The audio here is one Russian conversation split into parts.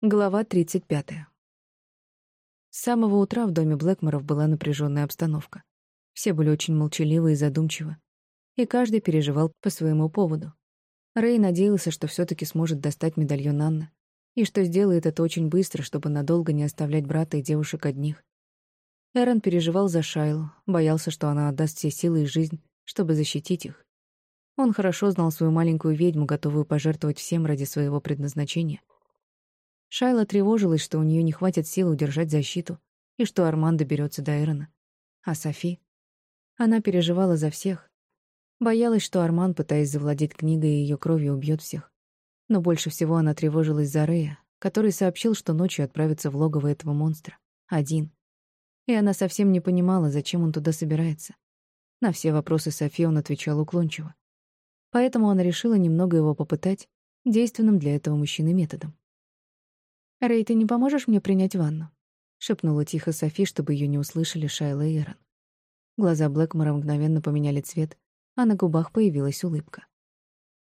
Глава 35. С самого утра в доме Блэкморов была напряженная обстановка. Все были очень молчаливы и задумчивы. И каждый переживал по своему поводу. Рэй надеялся, что все таки сможет достать медальон Анны, и что сделает это очень быстро, чтобы надолго не оставлять брата и девушек одних. Эрон переживал за Шайлу, боялся, что она отдаст все силы и жизнь, чтобы защитить их. Он хорошо знал свою маленькую ведьму, готовую пожертвовать всем ради своего предназначения — Шайла тревожилась, что у нее не хватит сил удержать защиту, и что Арман доберется до Эрона. А Софи? Она переживала за всех. Боялась, что Арман, пытаясь завладеть книгой и ее кровью, убьет всех. Но больше всего она тревожилась за Рея, который сообщил, что ночью отправится в логово этого монстра. Один. И она совсем не понимала, зачем он туда собирается. На все вопросы Софи он отвечал уклончиво. Поэтому она решила немного его попытать, действенным для этого мужчины методом. «Рэй, ты не поможешь мне принять ванну?» — шепнула тихо Софи, чтобы ее не услышали Шайла и Эрон. Глаза Блэкмора мгновенно поменяли цвет, а на губах появилась улыбка.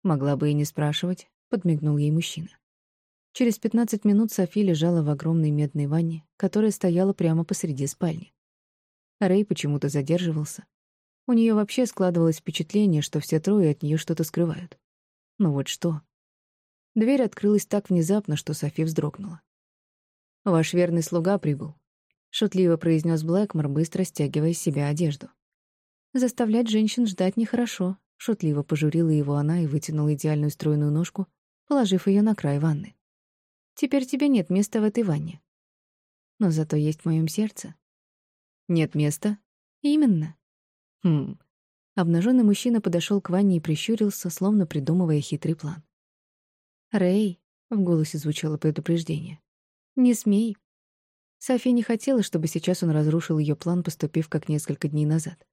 «Могла бы и не спрашивать», — подмигнул ей мужчина. Через пятнадцать минут Софи лежала в огромной медной ванне, которая стояла прямо посреди спальни. Рэй почему-то задерживался. У нее вообще складывалось впечатление, что все трое от нее что-то скрывают. Ну вот что? Дверь открылась так внезапно, что Софи вздрогнула. «Ваш верный слуга прибыл», — шутливо произнес Блэкмор, быстро стягивая с себя одежду. «Заставлять женщин ждать нехорошо», — шутливо пожурила его она и вытянула идеальную стройную ножку, положив ее на край ванны. «Теперь тебе нет места в этой ванне. Но зато есть в моем сердце». «Нет места?» «Именно». «Хм». Обнаженный мужчина подошел к ванне и прищурился, словно придумывая хитрый план. «Рэй», — в голосе звучало предупреждение, — «не смей». Софи не хотела, чтобы сейчас он разрушил ее план, поступив как несколько дней назад.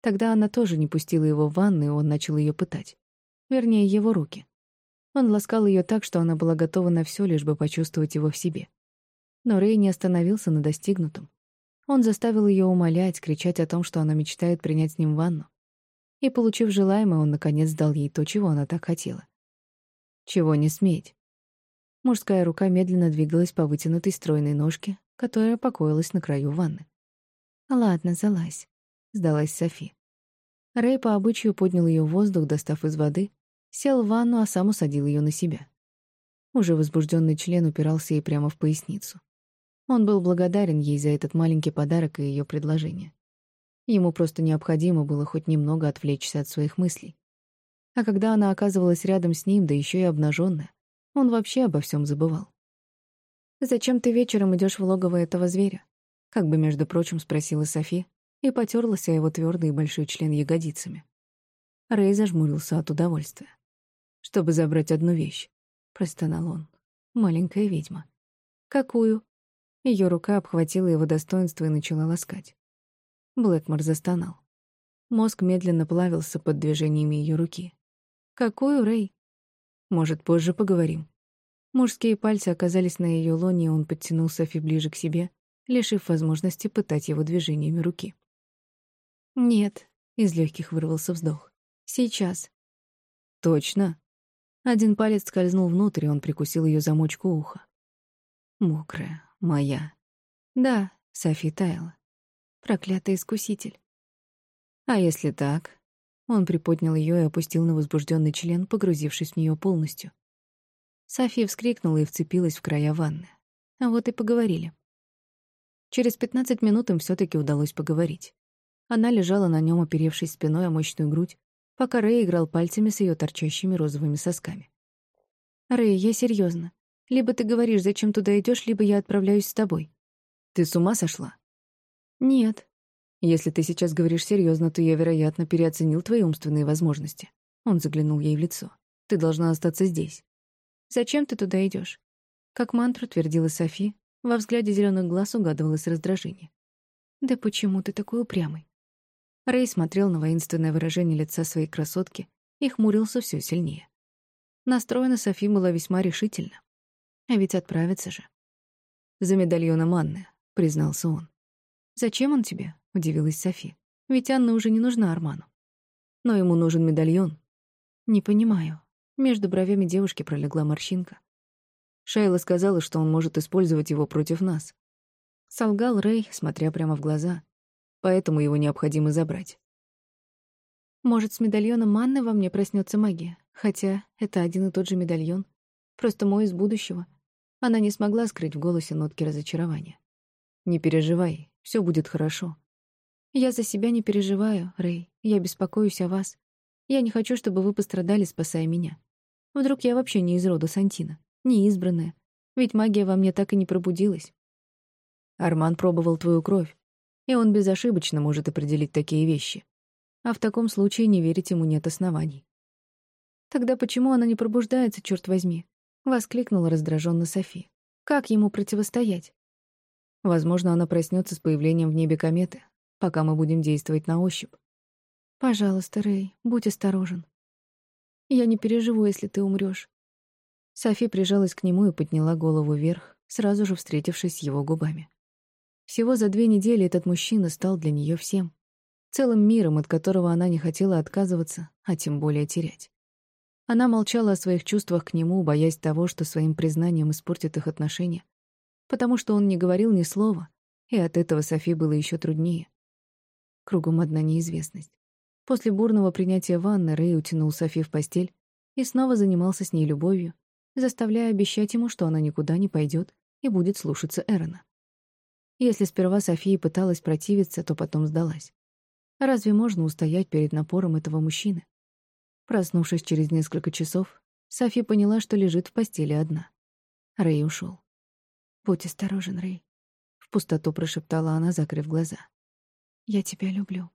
Тогда она тоже не пустила его в ванну, и он начал ее пытать. Вернее, его руки. Он ласкал ее так, что она была готова на все, лишь бы почувствовать его в себе. Но Рэй не остановился на достигнутом. Он заставил ее умолять, кричать о том, что она мечтает принять с ним ванну. И, получив желаемое, он, наконец, дал ей то, чего она так хотела. Чего не сметь. Мужская рука медленно двигалась по вытянутой стройной ножке, которая покоилась на краю ванны. «Ладно, залазь», — сдалась Софи. Рэй по обычаю поднял ее в воздух, достав из воды, сел в ванну, а сам усадил ее на себя. Уже возбужденный член упирался ей прямо в поясницу. Он был благодарен ей за этот маленький подарок и ее предложение. Ему просто необходимо было хоть немного отвлечься от своих мыслей. А когда она оказывалась рядом с ним, да еще и обнаженная, он вообще обо всем забывал. «Зачем ты вечером идешь в логово этого зверя?» Как бы, между прочим, спросила Софи и потерлась о его твердый и большой член ягодицами. Рэй зажмурился от удовольствия. «Чтобы забрать одну вещь», — простонал он. «Маленькая ведьма». «Какую?» Ее рука обхватила его достоинство и начала ласкать. Блэкмор застонал. Мозг медленно плавился под движениями ее руки. «Какую, Рэй?» «Может, позже поговорим». Мужские пальцы оказались на ее лоне, и он подтянул Софи ближе к себе, лишив возможности пытать его движениями руки. «Нет», — из легких вырвался вздох. «Сейчас». «Точно?» Один палец скользнул внутрь, и он прикусил ее замочку уха. «Мокрая, моя». «Да», — Софи таяла. «Проклятый искуситель». «А если так?» Он приподнял ее и опустил на возбужденный член, погрузившись в нее полностью. София вскрикнула и вцепилась в края ванны. А вот и поговорили. Через пятнадцать минут им все таки удалось поговорить. Она лежала на нем, оперевшись спиной о мощную грудь, пока Рэй играл пальцами с ее торчащими розовыми сосками. «Рэй, я серьезно. Либо ты говоришь, зачем туда идешь, либо я отправляюсь с тобой». «Ты с ума сошла?» «Нет», если ты сейчас говоришь серьезно, то я, вероятно, переоценил твои умственные возможности. Он заглянул ей в лицо. Ты должна остаться здесь. Зачем ты туда идешь? Как мантру твердила Софи, во взгляде зеленых глаз угадывалось раздражение. Да почему ты такой упрямый? Рэй смотрел на воинственное выражение лица своей красотки и хмурился все сильнее. Настроена Софи была весьма решительно. А ведь отправится же. «За медальоном Анны», — признался он. «Зачем он тебе?» Удивилась Софи. Ведь Анна уже не нужна Арману. Но ему нужен медальон. Не понимаю. Между бровями девушки пролегла морщинка. Шайла сказала, что он может использовать его против нас. Солгал Рэй, смотря прямо в глаза. Поэтому его необходимо забрать. Может, с медальоном манны во мне проснется магия? Хотя это один и тот же медальон. Просто мой из будущего. Она не смогла скрыть в голосе нотки разочарования. «Не переживай, все будет хорошо». «Я за себя не переживаю, Рэй. Я беспокоюсь о вас. Я не хочу, чтобы вы пострадали, спасая меня. Вдруг я вообще не из рода Сантина, не избранная. Ведь магия во мне так и не пробудилась». «Арман пробовал твою кровь, и он безошибочно может определить такие вещи а в таком случае не верить ему нет оснований. «Тогда почему она не пробуждается, черт возьми?» — воскликнула раздраженно Софи. «Как ему противостоять?» Возможно, она проснется с появлением в небе кометы, пока мы будем действовать на ощупь. «Пожалуйста, Рэй, будь осторожен. Я не переживу, если ты умрёшь». Софи прижалась к нему и подняла голову вверх, сразу же встретившись с его губами. Всего за две недели этот мужчина стал для неё всем целым миром, от которого она не хотела отказываться, а тем более терять. Она молчала о своих чувствах к нему, боясь того, что своим признанием испортит их отношения, потому что он не говорил ни слова, и от этого Софи было еще труднее. Кругом одна неизвестность. После бурного принятия ванны Рэй утянул Софи в постель и снова занимался с ней любовью, заставляя обещать ему, что она никуда не пойдет и будет слушаться Эрона. Если сперва София пыталась противиться, то потом сдалась. Разве можно устоять перед напором этого мужчины? Проснувшись через несколько часов, Софи поняла, что лежит в постели одна. Рэй ушел. «Будь осторожен, Рэй», — в пустоту прошептала она, закрыв глаза. «Я тебя люблю».